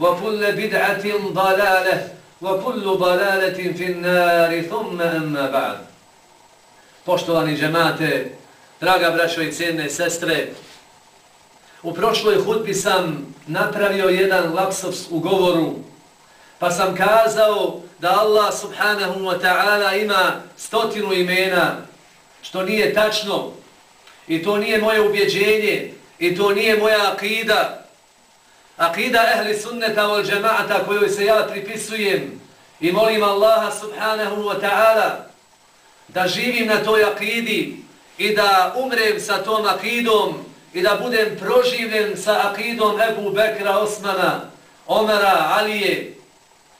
وكل بدعة ضلالة وكل ضلالة في النار ثم أما بعد Poštovani džemate, draga braćo i cijene sestre, u prošloj hudbi sam napravio jedan lapsus u govoru, pa sam kazao da Allah subhanahu wa ta'ala ima stotinu imena, što nije tačno, i to nije moje ubjeđenje, i to nije moja akida, akida ehli sunneta vol džemaata kojoj se ja pripisujem i molim Allaha subhanahu wa ta'ala da živim na toj akidi i da umrem sa tom akidom i da budem proživljen sa akidom Ebu Bekra Osmana, Omara, Alije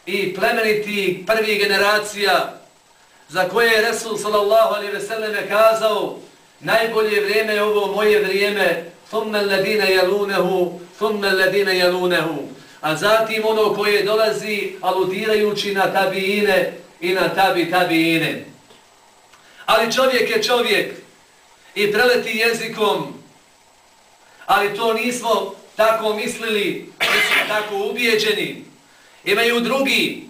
i plemeniti prvi generacija za koje je Resul sallallahu alaihi ve sellem kazao najbolje vrijeme je ovo moje vrijeme ثُمَّ الَّذِينَ yalunuhu, ثُمَّ الَّذِينَ yalunuhu. A zatim ono koje dolazi aludirajući na tabiine i na tabi tabiine. Ali čovjek je čovjek i preleti jezikom, ali to nismo tako mislili, nismo tako ubijeđeni. Imaju drugi,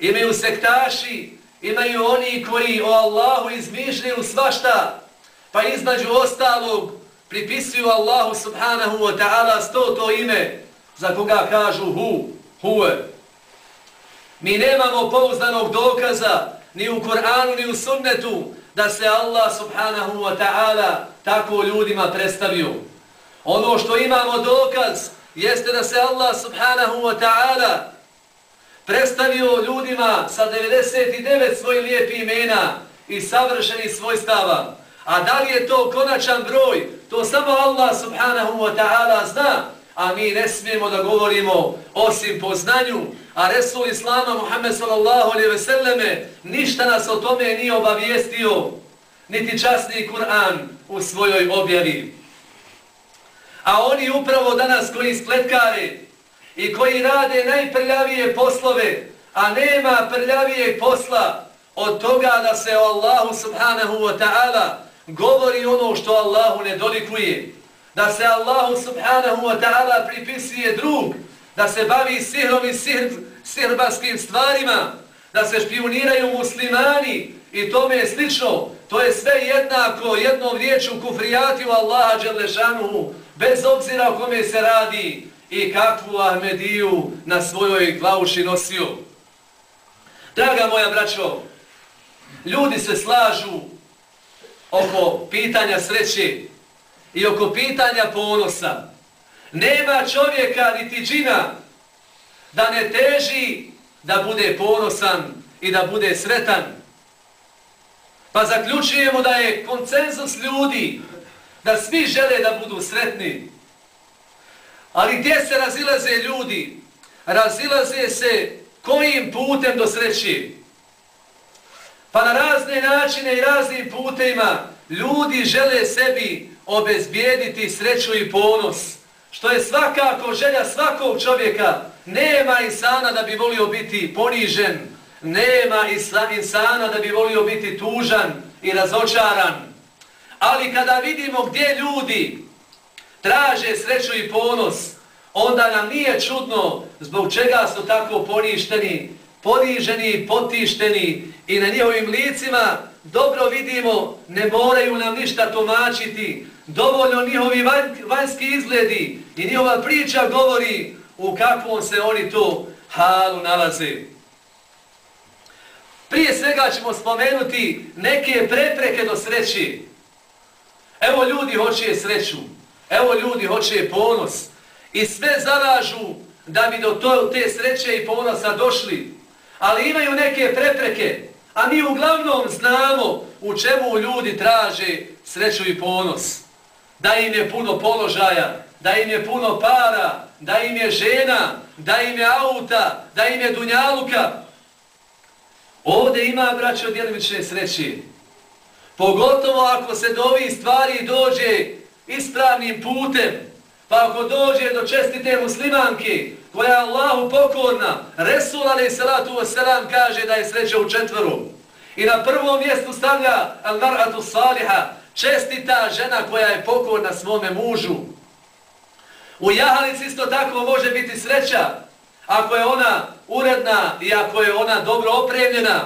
imaju sektaši, imaju oni koji o Allahu izmišljaju svašta, pa između ostalog, pripisuju Allahu subhanahu wa ta'ala sto to ime za koga kažu hu, huve. Mi nemamo pouzdanog dokaza ni u Kur'anu ni u sunnetu da se Allah subhanahu wa ta'ala tako ljudima predstavio. Ono što imamo dokaz jeste da se Allah subhanahu wa ta'ala predstavio ljudima sa 99 svojih lijepih imena i savršenih svojstava. A da li je to konačan broj, to samo Allah subhanahu wa ta'ala zna, a mi ne smijemo da govorimo osim po znanju, a Resul Islama Muhammed sallallahu alaihi ve selleme ništa nas o tome nije obavijestio, niti časni Kur'an u svojoj objavi. A oni upravo danas koji spletkare i koji rade najprljavije poslove, a nema prljavije posla od toga da se o Allahu subhanahu wa ta'ala govori ono što Allahu ne dolikuje, da se Allahu subhanahu wa ta'ala pripisuje drug, da se bavi sihrom i sihr, sihrbaskim stvarima, da se špioniraju muslimani i tome je slično, to je sve jednako jednom riječu kufrijatiju Allaha Đelešanuhu, bez obzira o kome se radi i kakvu Ahmediju na svojoj glavuši nosio. Draga moja braćo, ljudi se slažu oko pitanja sreće i oko pitanja ponosa. Nema čovjeka niti džina da ne teži da bude ponosan i da bude sretan. Pa zaključujemo da je koncenzus ljudi da svi žele da budu sretni. Ali gdje se razilaze ljudi? Razilaze se kojim putem do sreći? Pa na razne načine i raznim putima ljudi žele sebi obezbijediti sreću i ponos. Što je svakako želja svakog čovjeka. Nema insana da bi volio biti ponižen. Nema insana da bi volio biti tužan i razočaran. Ali kada vidimo gdje ljudi traže sreću i ponos, onda nam nije čudno zbog čega su tako poništeni, poniženi, potišteni i na njihovim licima dobro vidimo, ne moraju nam ništa tomačiti, dovoljno njihovi vanjski izgledi i njihova priča govori u kakvom se oni to halu nalaze. Prije svega ćemo spomenuti neke prepreke do sreći. Evo ljudi hoće sreću, evo ljudi hoće ponos i sve zalažu da bi do to, te sreće i ponosa došli. Ali imaju neke prepreke, a mi uglavnom znamo u čemu ljudi traže sreću i ponos. Da im je puno položaja, da im je puno para, da im je žena, da im je auta, da im je dunjaluka. Ovdje ima, braćo, djelimične sreće. Pogotovo ako se do ovih stvari dođe ispravnim putem, pa ako dođe do čestite muslimanke, koja je Allahu pokorna, Resul alaih salatu wasalam kaže da je sreća u četvoru. I na prvom mjestu stavlja al-mar'atu saliha, čestita žena koja je pokorna svome mužu. U jahalici isto tako može biti sreća, ako je ona uredna i ako je ona dobro opremljena.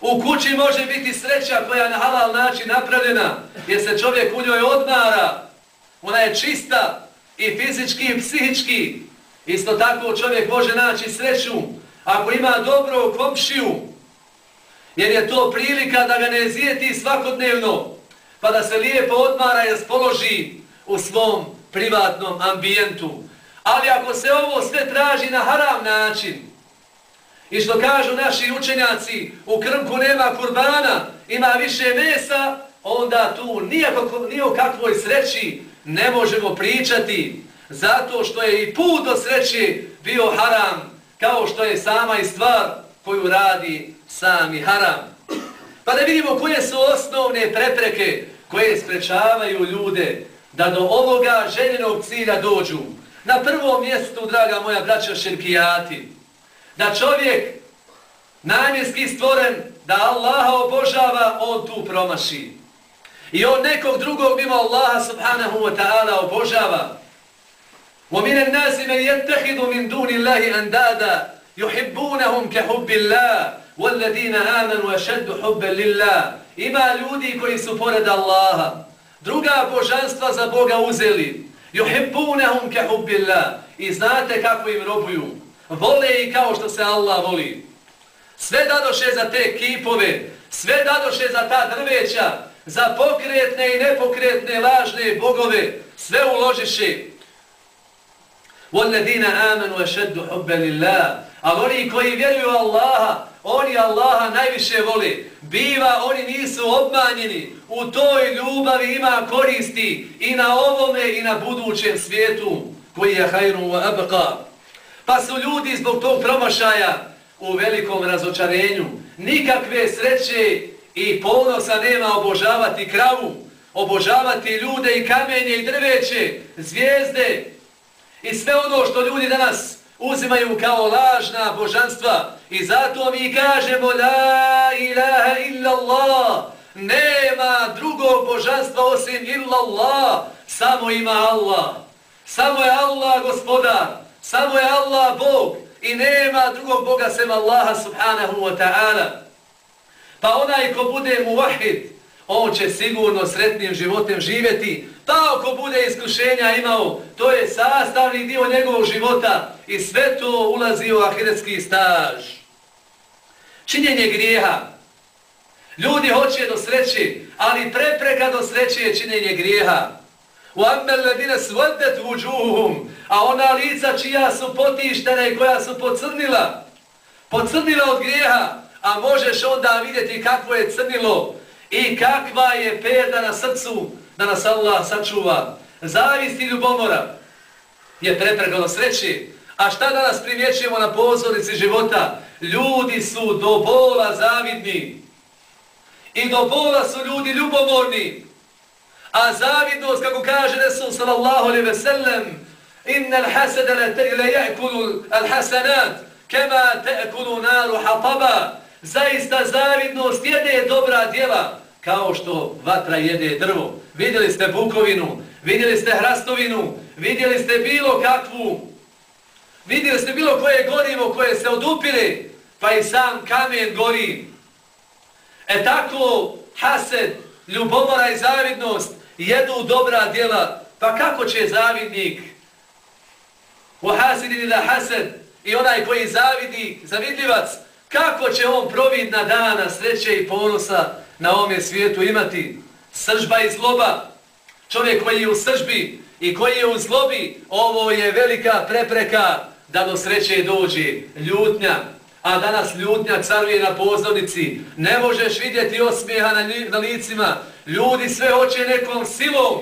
U kući može biti sreća koja je na halal način napravljena, jer se čovjek u njoj odmara. Ona je čista i fizički i psihički. Isto tako čovjek može naći sreću ako ima dobro komšiju, jer je to prilika da ga ne zijeti svakodnevno, pa da se lijepo odmara i raspoloži u svom privatnom ambijentu. Ali ako se ovo sve traži na haram način, i što kažu naši učenjaci, u krmku nema kurbana, ima više mesa, onda tu nijako, o kakvoj sreći ne možemo pričati, zato što je i put do sreće bio haram, kao što je sama i stvar koju radi sami haram. Pa da vidimo koje su osnovne prepreke koje sprečavaju ljude da do ovoga željenog cilja dođu. Na prvom mjestu, draga moja braća širkijati, da čovjek namjenski stvoren, da Allaha obožava, on tu promaši. I on nekog drugog mimo Allaha subhanahu wa ta'ala obožava. وَمِنَ النَّاسِ مَنْ يَتَّخِذُ مِنْ دُونِ اللَّهِ أَنْدَادًا يُحِبُّونَهُمْ كَحُبِّ اللَّهِ وَالَّذِينَ آمَنُوا أَشَدُّ حُبًّا لِلَّهِ Ima ljudi koji su pored Allaha. Druga božanstva za Boga uzeli. يُحِبُّونَهُمْ كَحُبِّ اللَّهِ I znate kako im robuju. Vole i kao što se Allah voli. Sve dadoše za te kipove, sve dadoše za ta drveća, za pokretne i nepokretne lažne bogove, sve uložiše. وَالَّذِينَ آمَنُوا أَشَدُّ حُبَّ لِلَّهِ Ali oni koji vjeruju Allaha, oni Allaha najviše voli. Biva, oni nisu obmanjeni. U toj ljubavi ima koristi i na ovome i na budućem svijetu koji je hajru wa abqa. Pa su ljudi zbog tog promašaja u velikom razočarenju. Nikakve sreće i ponosa nema obožavati kravu, obožavati ljude i kamenje i drveće, zvijezde i sve ono što ljudi danas uzimaju kao lažna božanstva. I zato mi kažemo La ilaha illa Allah. Nema drugog božanstva osim illallah, Samo ima Allah. Samo je Allah gospodar. Samo je Allah Bog. I nema drugog Boga sem Allaha subhanahu wa ta'ala. Pa onaj ko bude muvahid, on će sigurno sretnim životem živjeti. Pa ako bude iskušenja imao, to je sastavni dio njegovog života i sve to ulazi u ahiretski staž. Činjenje grijeha. Ljudi hoće do sreći, ali prepreka do sreće je činjenje grijeha. U الَّذِينَ ledine وُجُوهُمْ a ona lica čija su potištene i koja su pocrnila, pocrnila od grijeha, a možeš onda vidjeti kakvo je crnilo i kakva je perda na srcu da nas Allah sačuva. Zavist i ljubomora je prepregano sreći. A šta danas primjećujemo na pozornici života? Ljudi su do bola zavidni. I do bola su ljudi ljubomorni. A zavidnost, kako kaže Resul sallallahu alaihi ve sellem, innal al-hasada la ya'kulu al-hasanat kama ta'kulu naru hataba. Zaista zavidnost jede dobra djela kao što vatra jede drvo. Vidjeli ste bukovinu, vidjeli ste hrastovinu, vidjeli ste bilo kakvu, vidjeli ste bilo koje gorivo koje se odupire, pa i sam kamen gori. E tako hased, ljubomora i zavidnost jedu dobra djela, pa kako će zavidnik u hasidini da hased i onaj koji zavidi, zavidljivac, kako će on providna dana sreće i ponosa na ovome svijetu imati? Sržba i zloba, čovjek koji je u sržbi i koji je u zlobi, ovo je velika prepreka da do sreće dođe ljutnja, a danas ljutnja caruje na pozornici. Ne možeš vidjeti osmijeha na, na licima. Ljudi sve hoće nekom silom,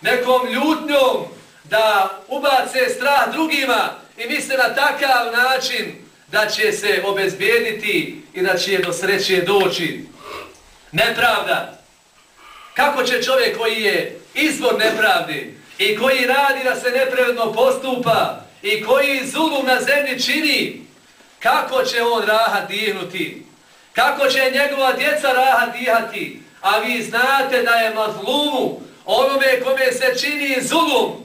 nekom ljutnjom da ubace strah drugima i misle na takav način da će se obezbijediti i da će do sreće doći. Nepravda. Kako će čovjek koji je izvor nepravdi i koji radi da se nepravedno postupa i koji zulum na zemlji čini, kako će on raha dihnuti? Kako će njegova djeca raha dihati? A vi znate da je mazlumu onome kome se čini zulum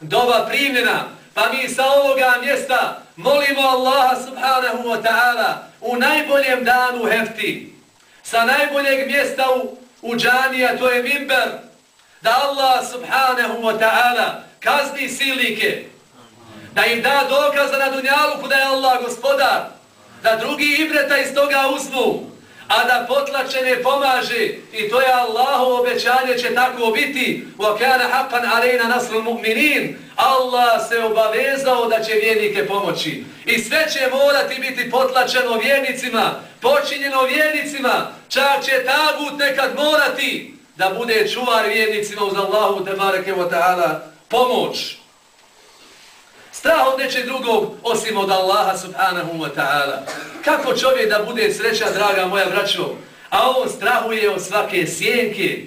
doba primljena. Pa mi sa ovoga mjesta molimo Allaha subhanahu wa ta'ala u najboljem danu hefti. Sa najboljeg mjesta u, u džanija, to je mimber, da Allah subhanahu wa ta'ala kazni silike, da im da dokaza na dunjaluku da je Allah gospodar, da drugi ibreta iz toga uzmu, a da potlačene pomaže. I to je Allahu obećanje će tako biti. Wa kana haqqan alejna nasrul mu'minin. Allah se obavezao da će vjernike pomoći. I sve će morati biti potlačeno vjernicima počinjeno vjernicima. Čak će tagut nekad morati da bude čuvar vjernicima uz Allahu te bareke ve taala pomoć. Strah od nečeg drugog osim od Allaha subhanahu wa ta'ala. Kako čovjek da bude sreća, draga moja braćo? A on strahuje od svake sjenke.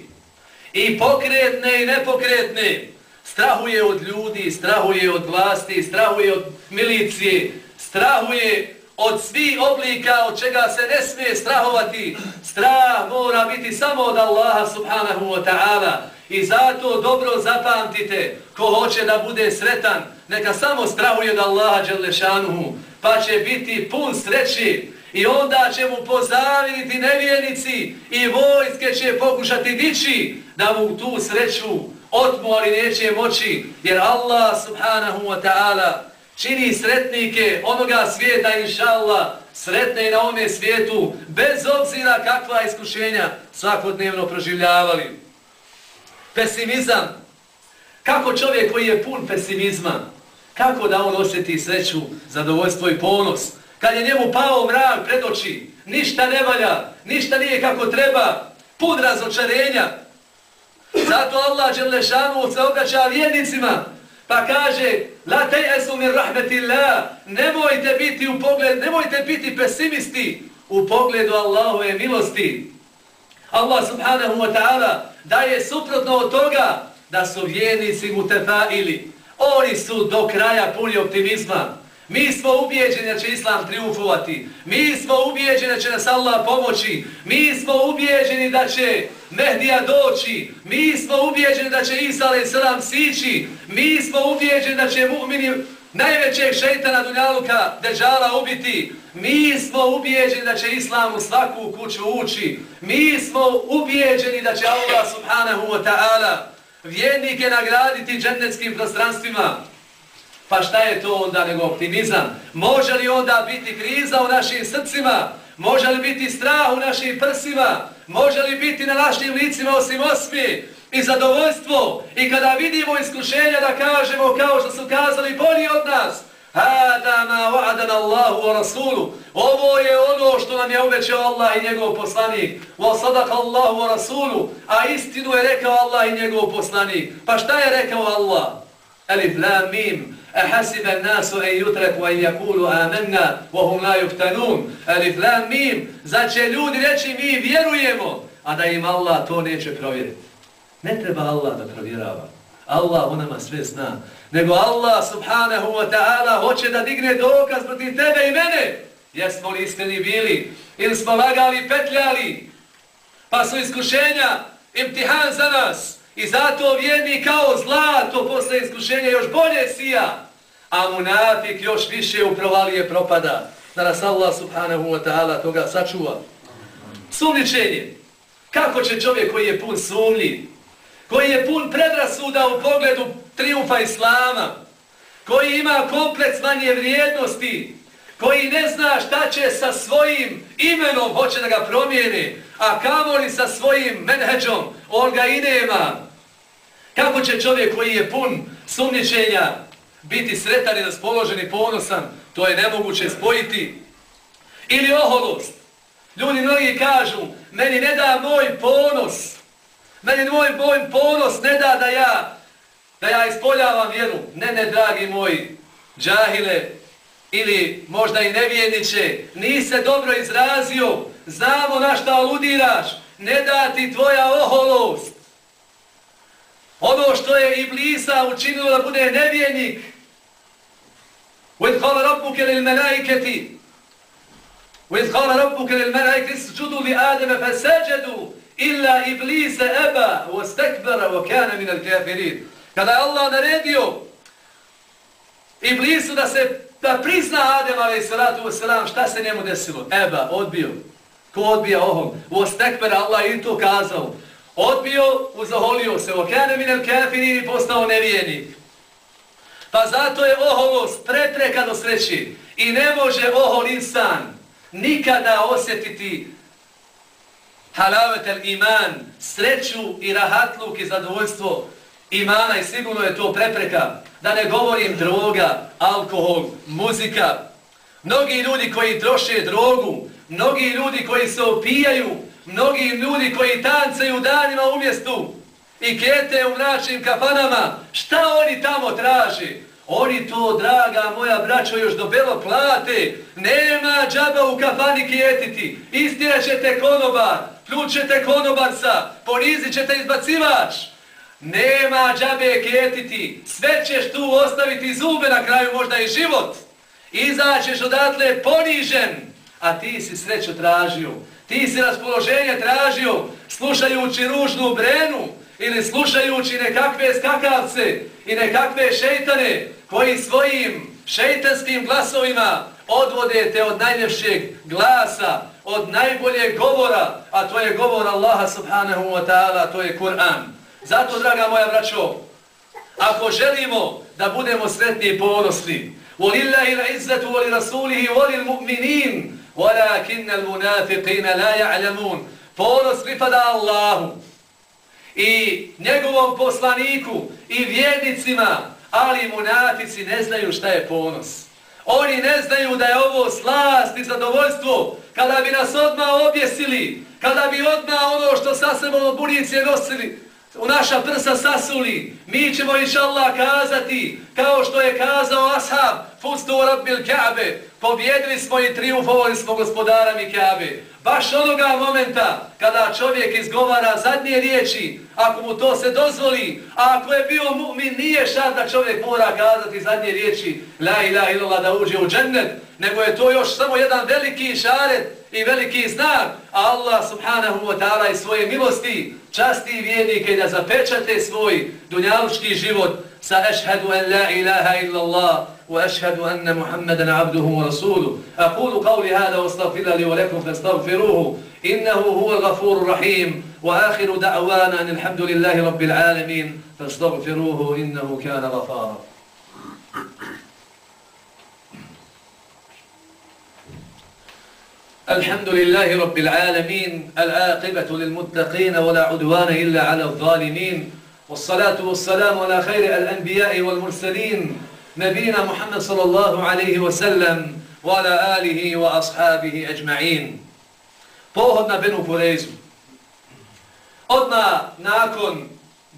I pokretne i nepokretne. Strahuje od ljudi, strahuje od vlasti, strahuje od milicije, strahuje od svih oblika od čega se ne smije strahovati. Strah mora biti samo od Allaha subhanahu wa ta'ala. I zato dobro zapamtite, ko hoće da bude sretan, neka samo strahuje od Allaha Đelešanuhu, pa će biti pun sreći i onda će mu pozaviditi nevijenici i vojske će pokušati dići da mu tu sreću otmu, ali neće moći, jer Allah subhanahu wa ta'ala čini sretnike onoga svijeta, inša Allah, sretne i na ome svijetu, bez obzira kakva iskušenja svakodnevno proživljavali. Pesimizam. Kako čovjek koji je pun pesimizma, kako da on osjeti sreću, zadovoljstvo i ponos, kad je njemu pao mrak pred oči, ništa ne valja, ništa nije kako treba, pun razočarenja. Zato Allah Đelešanu se obraća vjernicima, pa kaže La tejesu min rahmetillah, nemojte biti u pogled, nemojte biti pesimisti u pogledu Allahove milosti. Allah subhanahu wa ta'ala daje suprotno od toga da su vjernici mutefaili. Oni su do kraja puni optimizma. Mi smo ubijeđeni da će Islam triumfovati. Mi smo ubijeđeni da će nas Allah pomoći. Mi smo ubijeđeni da će Mehdija doći. Mi smo ubijeđeni da će Isa alaih sići. Mi smo ubijeđeni da će mu'mini najvećeg šeitana Dunjaluka Deđala ubiti. Mi smo ubijeđeni da će Islam u svaku kuću ući. Mi smo ubijeđeni da će Allah subhanahu wa ta'ala vjernike nagraditi džennetskim prostranstvima. Pa šta je to onda nego optimizam? Može li onda biti kriza u našim srcima? Može li biti strah u našim prsima? Može li biti na našim licima osim osmi i zadovoljstvo? I kada vidimo iskušenja da kažemo kao što su kazali bolji od nas, Hada ma wa'adana Allahu wa rasulu. Ovo je ono što nam je obećao Allah i njegov poslanik. Wa sadaqa Allahu wa rasulu. A istinu je rekao Allah i njegov poslanik. Pa šta je rekao Allah? Alif lam mim. أحسب الناس أن يتركوا أن يقولوا آمنا وهم لا يفتنون ألف لام ميم Znači ljudi reći mi vjerujemo, a da im Allah to neće provjeriti. Ne treba Allah da provjerava. Allah u nama sve zna. Nego Allah subhanahu wa ta'ala hoće da digne dokaz protiv tebe i mene. Jesmo li iskreni bili? Ili smo lagali, petljali? Pa su iskušenja, imtihan za nas. I zato vjerni kao zlato posle iskušenja još bolje sija. A munafik još više u provalije propada. Da nas Allah subhanahu wa ta'ala toga sačuva. Sumničenje. Kako će čovjek koji je pun sumnji, koji je pun predrasuda u pogledu triumfa Islama, koji ima kompleks manje vrijednosti, koji ne zna šta će sa svojim imenom, hoće da ga promijeni, a kamoli sa svojim menheđom, on ga i nema. Kako će čovjek koji je pun sumničenja biti sretan i raspoložen i ponosan, to je nemoguće spojiti. Ili oholost. Ljudi mnogi kažu, meni ne da moj ponos, meni moj, moj ponos ne da da ja, da ja ispoljavam vjeru. Ne, ne, dragi moji, džahile, ili možda i nevijeniće, nisi dobro izrazio, znamo na šta aludiraš, ne da ti tvoja oholost. Ono što je Iblisa učinilo da bude nevijenik. وَإِذْ قَالَ رَبُّكَ لِلْمَلَائِكَةِ وَإِذْ قَالَ رَبُّكَ لِلْمَلَائِكَةِ اسْجُدُوا لِآدَمَ فَسَجَدُوا illa iblise eba wastakbara wa kana min al kafirin. Kada je Allah naredio iblisu da se da prizna Adem alaih salatu wa salam, šta se njemu desilo? Eba, odbio. Ko odbija ohom? Wa stekbara Allah i to kazao. Odbio, uzaholio se, wa kana min al kafirin i postao nevijenik. Pa zato je oholost prepreka do sreći i ne može ohol insan nikada osjetiti halavetel iman, sreću i rahatluk i zadovoljstvo imana i sigurno je to prepreka. Da ne govorim droga, alkohol, muzika. Mnogi ljudi koji troše drogu, mnogi ljudi koji se opijaju, mnogi ljudi koji tancaju danima u mjestu i kete u mračnim kafanama, šta oni tamo traži? Oni to, draga moja braćo, još do belo plate. Nema džaba u kafani kjetiti. Istiraćete konobar, pljučete konobarca, ponizit ćete izbacivač. Nema džabe kjetiti. Sve ćeš tu ostaviti zube na kraju, možda i život. Izaćeš odatle ponižen, a ti si sreću tražio. Ti si raspoloženje tražio slušajući ružnu brenu ili slušajući nekakve skakavce i nekakve šeitane koji svojim šeitanskim glasovima odvode te od najljepšeg glasa, od najboljeg govora, a to je govor Allaha subhanahu wa ta'ala, to je Kur'an. Zato, draga moja braćo, ako želimo da budemo sretni i ponosni, وَلِلَّهِ الْعِزَّةُ وَلِرَسُولِهِ وَلِلْمُؤْمِنِينَ وَلَكِنَّ الْمُنَافِقِينَ لَا يَعْلَمُونَ Ponos pripada Allahu i njegovom poslaniku i vjednicima, ali munatici ne znaju šta je ponos. Oni ne znaju da je ovo slast i zadovoljstvo kada bi nas odmah objesili, kada bi odmah ono što sa sebom od bunice nosili, u naša prsa sasuli, mi ćemo inša Allah kazati, kao što je kazao ashab, fustu rabbil Kaabe, pobjedili smo i triumfovali smo gospodara mi Kaabe. Baš onoga momenta kada čovjek izgovara zadnje riječi, ako mu to se dozvoli, a ako je bio mu'min, nije šar da čovjek mora kazati zadnje riječi, la ilaha illallah da uđe u džennet, nego je to još samo jedan veliki šaret i veliki znak, a Allah subhanahu wa ta'ala i svoje milosti časti vjernike da zapečate svoj dunjalučki život sa ešhedu en la ilaha illallah wa ešhedu enne Muhammeden abduhu wa rasulu. Akulu qavli hada ostagfira li olekum lekum fastagfiruhu innehu huwa gafuru rahim wa ahiru da'wana an alhamdulillahi rabbil alamin fastagfiruhu innehu kana gafara. الحمد لله رب العالمين العاقبة للمتقين ولا عدوان إلا على الظالمين والصلاة والسلام على خير الأنبياء والمرسلين نبينا محمد صلى الله عليه وسلم وعلى آله وأصحابه أجمعين Pohod na Benu Kurezu. Odmah nakon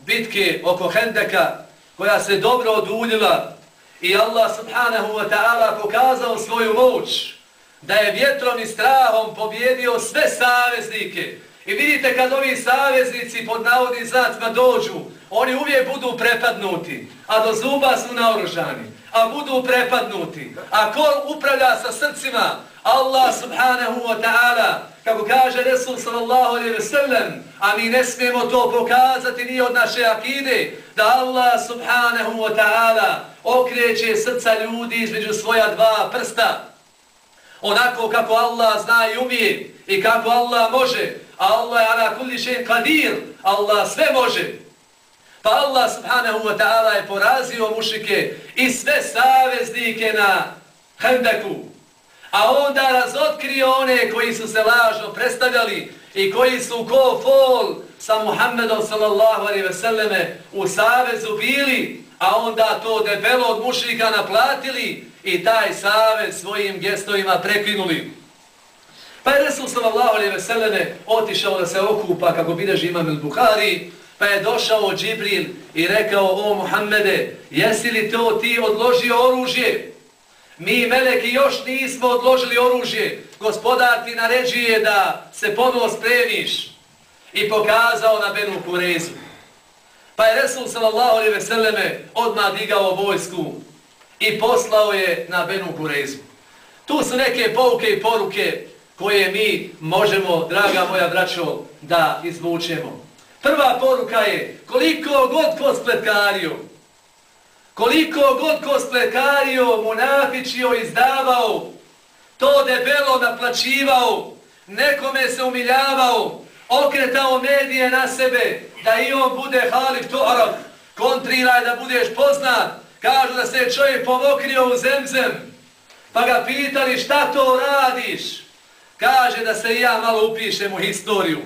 bitke oko Hendeka, koja se dobro oduljila i Allah subhanahu wa ta'ala pokazao svoju moć, da je vjetrom i strahom pobjedio sve saveznike. I vidite kad ovi saveznici pod navodnim znacima dođu, oni uvijek budu prepadnuti, a do zuba su naoružani, a budu prepadnuti. A ko upravlja sa srcima? Allah subhanahu wa ta'ala, kako kaže Resul sallallahu alaihi ve sellem, a mi ne smijemo to pokazati ni od naše akide, da Allah subhanahu wa ta'ala okreće srca ljudi između svoja dva prsta, onako kako Allah zna i umije i kako Allah može, a Allah je ala kulli še'n kadir, Allah sve može. Pa Allah subhanahu wa ta'ala je porazio mušike i sve saveznike na hendeku, a onda razotkrio one koji su se lažno predstavljali i koji su ko fol sa Muhammedom sallallahu alaihi ve selleme u savezu bili, a onda to debelo od mušika naplatili i taj savez svojim gestovima prekinuli. Pa je Resul sallallahu alaihi ve selleme otišao da se okupa kako bideži imam il Bukhari, pa je došao Džibril i rekao, o Muhammede, jesi li to ti odložio oružje? Mi meleki još nismo odložili oružje. Gospodar ti naređuje da se ponovo spremiš i pokazao na Benu Kurezu. Pa je Resul sallallahu alaihi ve selleme odmah digao vojsku i poslao je na Benu Kurezu. Tu su neke pouke i poruke koje mi možemo, draga moja braćo, da izvučemo. Prva poruka je koliko god ko spletkario, koliko god ko spletkario, munafičio, izdavao, to debelo naplaćivao, nekome se umiljavao, okretao medije na sebe, da i on bude halif to arab, kontriraj da budeš poznat, kažu da se čovjek pomokrio u zemzem, pa ga pitali šta to radiš, kaže da se ja malo upišem u historiju,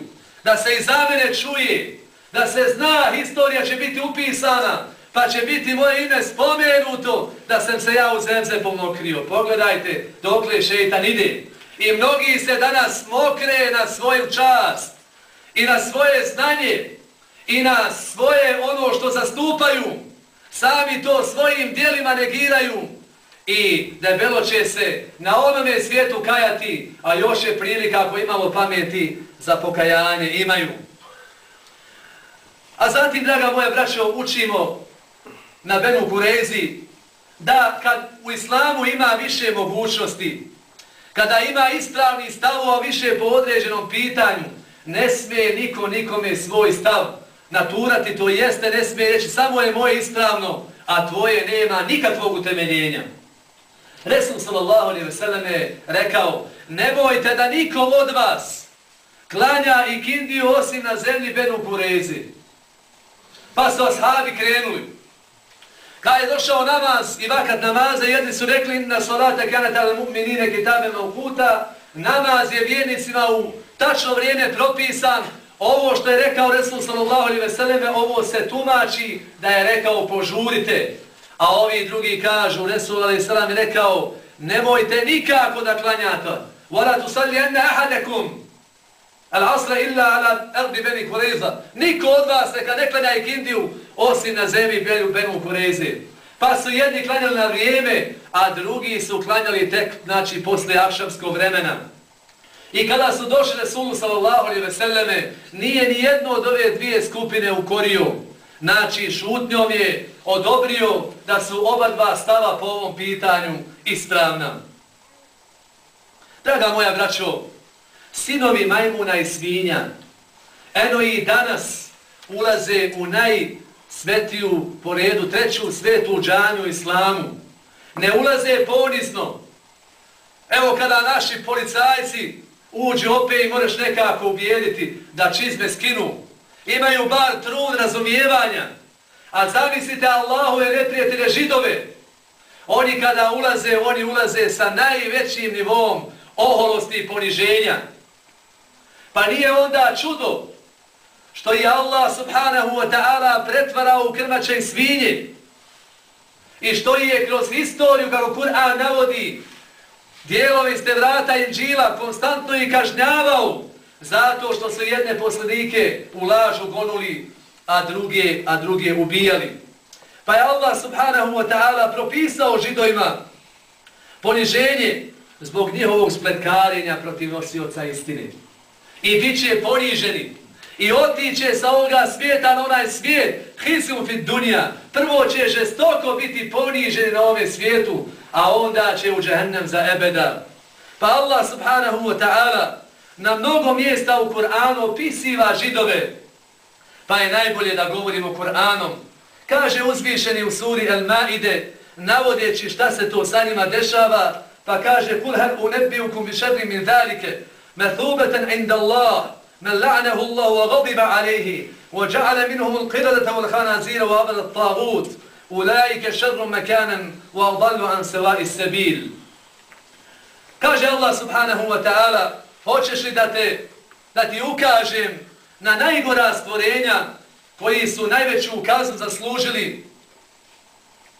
da se i za mene čuje, da se zna, historija će biti upisana, pa će biti moje ime spomenuto da sam se ja u zemze pomokrio. Pogledajte dokle šeitan ide. I mnogi se danas mokre na svoju čast i na svoje znanje i na svoje ono što zastupaju. Sami to svojim dijelima negiraju i debelo će se na onome svijetu kajati, a još je prilika ako imamo pameti za pokajanje imaju. A zatim, draga moja braćo, učimo na Benu Kurezi da kad u islamu ima više mogućnosti, kada ima ispravni stavova više po određenom pitanju, ne smije niko nikome svoj stav naturati, to jeste, ne smije reći samo je moje ispravno, a tvoje nema nikakvog utemeljenja. Resul sallallahu alaihi ve je rekao, ne bojte da nikom od vas klanja i kindiju osim na zemlji Benu Kurezi. Pa su ashabi krenuli. Kad je došao namaz i vakat namaza, jedni su rekli na salata kanata al mu'minine kitabe maukuta, namaz je vjernicima u tačno vrijeme propisan, ovo što je rekao Resul sallallahu alaihi ve selleme, ovo se tumači da je rekao požurite. A ovi drugi kažu, Resul alaihi sallam je rekao, nemojte nikako da klanjate. Vora tu salli enne ahadekum, al asra illa ala ardi beni kureza. Niko od vas neka ne klanja ikindiju osim na zemlji benu, benu kureze. Pa su jedni klanjali na vrijeme, a drugi su klanjali tek, znači, posle akšamskog vremena. I kada su došli Resulu sallallahu alaihi ve selleme, nije ni jedno od ove dvije skupine ukorio. Znači, šutnjom je odobrio da su oba dva stava po ovom pitanju ispravna. Draga moja braćo, sinovi majmuna i svinja, eno i danas ulaze u najsvetiju po redu, treću svetu džanju islamu. Ne ulaze ponizno. Evo kada naši policajci uđu opet i moraš nekako ubijediti da čizme skinu. Imaju bar trun razumijevanja. A zamislite Allahove neprijatelje židove. Oni kada ulaze, oni ulaze sa najvećim nivom oholosti i poniženja. Pa nije onda čudo što je Allah subhanahu wa ta'ala pretvarao u krmače i svinje. i što je kroz historiju, kako Kur'an navodi, dijelovi ste vrata Inđila konstantno i kažnjavao zato što su jedne poslanike u lažu gonuli, a druge, a druge ubijali. Pa je Allah subhanahu wa ta'ala propisao židojima poniženje zbog njihovog spletkarenja protiv nosioca istine. I bit će poniženi. I otiće sa ovoga svijeta na onaj svijet, hisum fit dunja. Prvo će žestoko biti poniženi na ovom svijetu, a onda će u džehennem za ebeda. Pa Allah subhanahu wa ta'ala na mnogo mjesta u Kur'anu opisiva židove. Pa je najbolje da govorimo Kur'anom. Kaže uzvišeni u suri Al-Ma'ide, navodeći šta se to sa njima dešava, pa kaže kul hal unabbiukum bi sharrin min zalika mathubatan inda Allah man la'anahu Allah wa ghadiba alayhi wa ja'ala minhum al-qiradata wal Ulaike šerru abada sharrun makanan wa adallu an sabil. Kaže Allah subhanahu wa ta'ala hoćeš li da te da ti ukažem na najgora stvorenja koji su najveću kaznu zaslužili?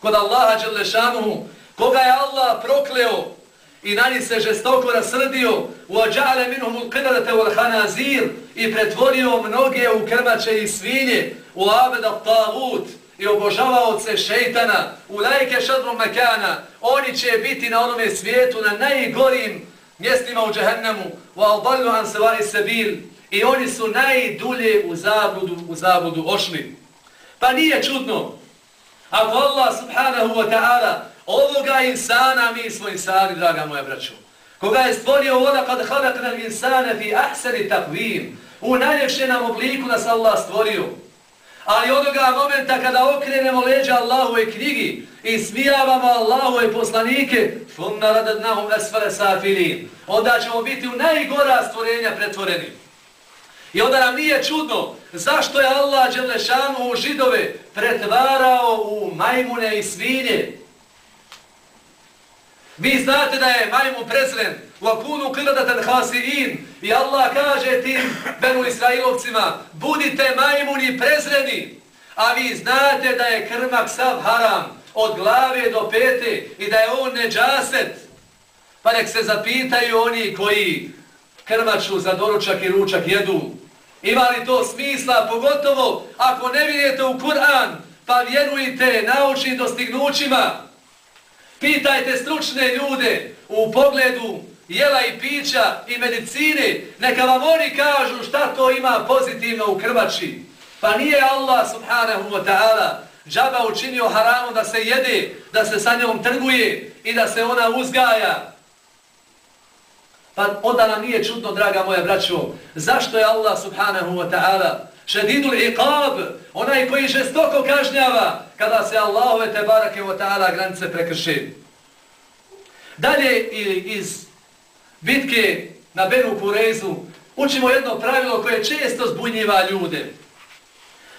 Kod Allaha Đelešanuhu, koga je Allah prokleo i na njih se žestoko rasrdio u ođale minuhu qidadate u al-hanazir i pretvorio mnoge u krmače i svinje u abeda tagut i obožavaoce šeitana. U lajke šadru mekana. Oni će biti na onome svijetu na najgorim mjestima u džahennemu u albalju ansevari sebil i oni su najdulje u zabudu, u zabudu ošli. Pa nije čudno ako Allah subhanahu wa ta'ala ovoga insana, mi smo insani, draga moja braću, koga je stvorio voda kad halakna insana fi ahsani takvim, u najljepšenom obliku nas Allah stvorio. Ali onoga momenta kada okrenemo leđa Allahove knjigi i smijavamo Allahove poslanike, funna radadnahum asfala safilin, onda ćemo biti u najgora stvorenja pretvoreni. I onda nam nije čudno zašto je Allah Đelešanu u židove pretvarao u majmune i svinje. Vi znate da je majmun prezren u akunu kiradatan i Allah kaže tim Benu Israilovcima budite majmuni prezreni. A vi znate da je krmak sav haram od glave do pete i da je on neđaset. Pa nek se zapitaju oni koji krmaču za doručak i ručak jedu. Ima li to smisla pogotovo ako ne vidite u Kur'an pa vjerujte naučnim dostignućima. Pitajte stručne ljude u pogledu jela i pića i medicine, neka vam oni kažu šta to ima pozitivno u krvači. Pa nije Allah subhanahu wa ta'ala džaba učinio haramu da se jede, da se sa njom trguje i da se ona uzgaja. Pa onda nam nije čudno, draga moja braćo, zašto je Allah subhanahu wa ta'ala šedidul iqab, onaj koji žestoko kažnjava kada se Allahove te barake wa ta'ala granice prekrši. Dalje iz bitke na Benu Kurezu učimo jedno pravilo koje često zbunjiva ljude.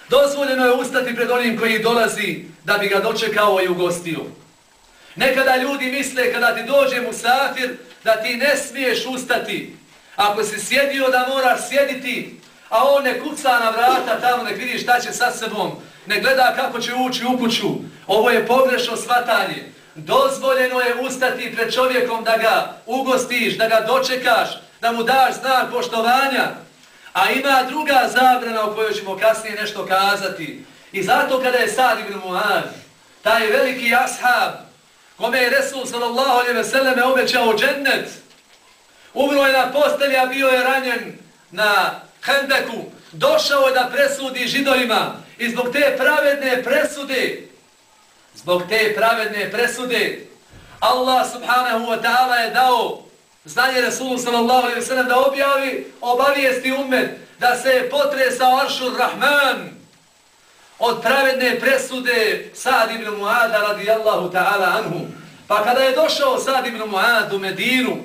Dozvoljeno je ustati pred onim koji dolazi da bi ga dočekao i ugostio. Nekada ljudi misle kada ti dođe musafir da ti ne smiješ ustati. Ako si sjedio da moraš sjediti, a on ne kuca na vrata tamo, nek vidi šta će sa sebom, ne gleda kako će ući u kuću. Ovo je pogrešno svatanje. Dozvoljeno je ustati pred čovjekom da ga ugostiš, da ga dočekaš, da mu daš znak poštovanja. A ima druga zabrana o kojoj ćemo kasnije nešto kazati. I zato kada je Sad ibn Muad, taj veliki ashab, kome je Resul sallallahu alaihi ve selleme obećao džennet, umro je na postelji, a bio je ranjen na Hendeku, došao je da presudi židovima i zbog te pravedne presude, zbog te pravedne presude, Allah subhanahu wa ta'ala je dao znanje Resulu sallallahu alaihi wa sallam da objavi obavijesti umet da se potresao Aršur Rahman od pravedne presude Sad ibn Muada radijallahu ta'ala anhu. Pa kada je došao Sad ibn Muad u Medinu,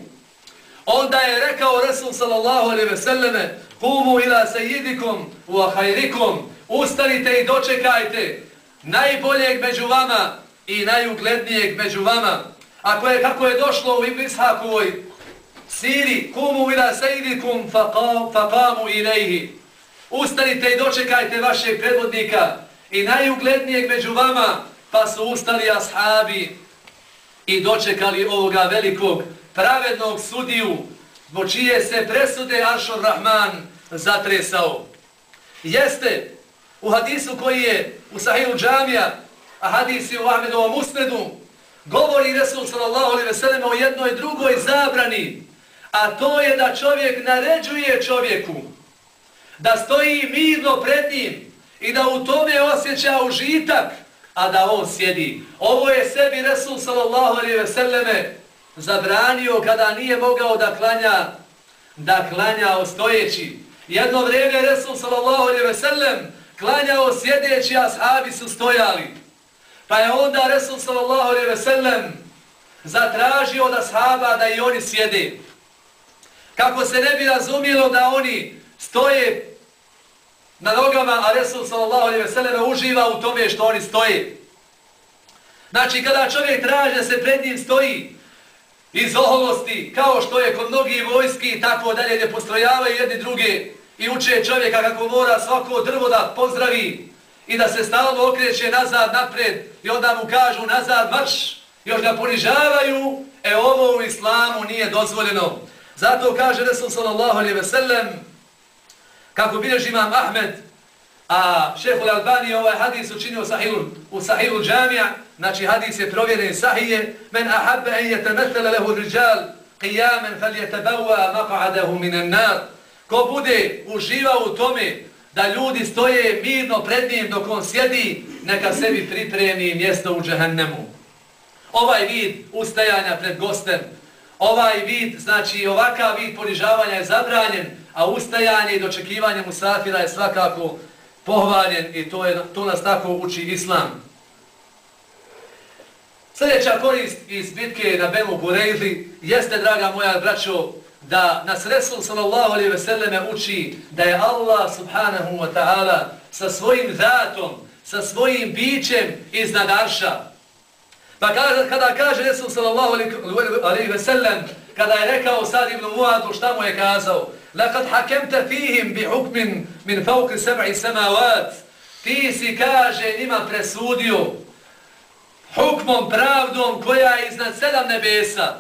onda je rekao Resul sallallahu alaihi ve selleme Kumu ila sejidikum u ahajrikum, ustanite i dočekajte najboljeg među vama i najuglednijeg među vama. Ako je, kako je došlo u Ibn Ishakovoj siri, kumu ila sejidikum faqamu ilaihi. Ustanite i dočekajte vašeg predvodnika i najuglednijeg među vama pa su ustali ashabi i dočekali ovoga velikog pravednog sudiju, zbog čije se presude Aršur Rahman zatresao. Jeste u hadisu koji je u Sahihu Džamija, a hadis je u Ahmedovom usnedu, govori Resul sallallahu alaihi ve o jednoj drugoj zabrani, a to je da čovjek naređuje čovjeku da stoji mirno pred njim i da u tome osjeća užitak, a da on sjedi. Ovo je sebi Resul sallallahu alaihi ve selleme zabranio kada nije mogao da klanja, da klanja stojeći. Jedno vrijeme Resul sallallahu alaihi ve sellem klanjao sjedeći, a sahabi su stojali. Pa je onda Resul sallallahu alaihi ve sellem zatražio da sahaba da i oni sjede. Kako se ne bi razumijelo da oni stoje na nogama, a Resul sallallahu alaihi ve sellem uživa u tome što oni stoje. Znači, kada čovjek traži da se pred njim stoji iz oholosti, kao što je kod mnogi vojski i tako dalje, gdje postrojavaju jedni druge i uče čovjeka kako mora svako drvo da pozdravi i da se stalno okreće nazad, napred i onda mu kažu nazad, marš, još ga ponižavaju, e ovo u islamu nije dozvoljeno. Zato kaže Resul sallallahu alaihi ve sellem, kako bilježi imam Ahmed, a šehol Albani ovaj hadis učinio sahilu, u sahilu džamija, znači hadis je provjeren sahije, men ahabbe en jetemetele lehu riđal, qiyamen fel jetebawa maqa'adahu minan nar. Ko bude uživao u tome da ljudi stoje mirno pred njim dok on sjedi, neka sebi pripremi mjesto u džehennemu. Ovaj vid ustajanja pred gostem, ovaj vid, znači ovakav vid ponižavanja je zabranjen, a ustajanje i dočekivanje musafira je svakako pohvaljen i to, je, to nas tako uči Islam. Sljedeća korist iz bitke na Benu Burejli jeste, draga moja braćo, da nas Resul sallallahu alaihi ve selleme uči da je Allah subhanahu wa ta'ala sa svojim zatom, sa svojim bićem iznad arša. Pa kada, kada kaže Resul sallallahu alaihi ve sellem, kada je rekao Sad ibn Muadu šta mu je kazao, لقد حكمت فيهم بحكم من فوق سبع سماوات ti si kaže njima presudio hukmom, pravdom koja je iznad sedam nebesa.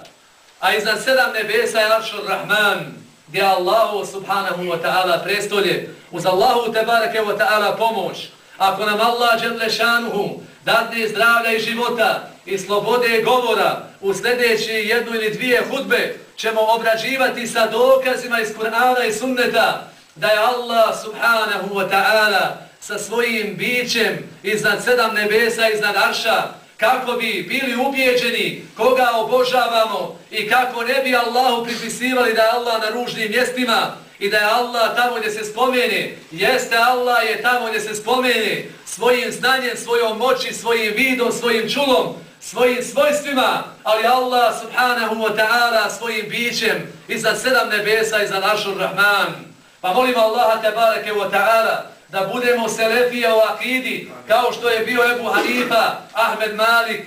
A iznad sedam nebesa je Aršur Rahman gdje Allahu subhanahu wa ta'ala prestolje. Uz Allahu tebareke wa ta'ala pomoć. Ako nam Allah dželešanuhu dadne zdravlja i života i slobode govora u sljedeći jednu ili dvije hudbe ćemo obrađivati sa dokazima iz Kur'ana i Sunneta da je Allah subhanahu wa ta'ala sa svojim bićem iznad sedam nebesa, iznad arša, kako bi bili ubijeđeni koga obožavamo i kako ne bi Allahu pripisivali da je Allah na ružnim mjestima i da je Allah tamo gdje se spomene. Jeste Allah je tamo gdje se spomene svojim znanjem, svojom moći, svojim vidom, svojim čulom, svojim svojstvima, ali Allah subhanahu wa ta'ala svojim bićem iza sedam nebesa, iza našu Rahman. Pa molim Allaha tebareke wa ta'ala da budemo selefija u akidi, kao što je bio Ebu Hanifa, Ahmed Malik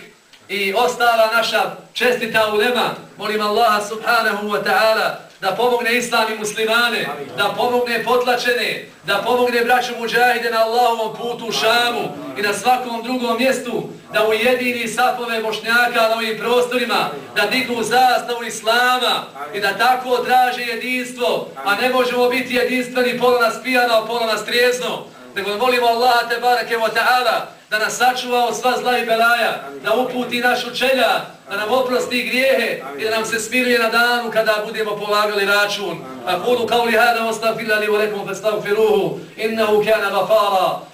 i ostala naša čestita ulema. Molim Allaha subhanahu wa ta'ala da pomogne islam i muslimane, da pomogne potlačene, da pomogne braću muđahide na Allahovom putu u Šamu i na svakom drugom mjestu, da ujedini sapove bošnjaka na ovim prostorima, da dignu zastavu islama i da tako odraže jedinstvo, a ne možemo biti jedinstveni pola nas pijano, pola nas trijezno, nego molimo Allaha te barake wa ta'ala da nas sačuva od sva zla i belaja, da uputi našu čelja, da nam oprosti grijehe i da nam se smiruje na danu kada budemo polagali račun. A kulu kao li hada ostafila li u rekom festagfiruhu, innahu kana gafara.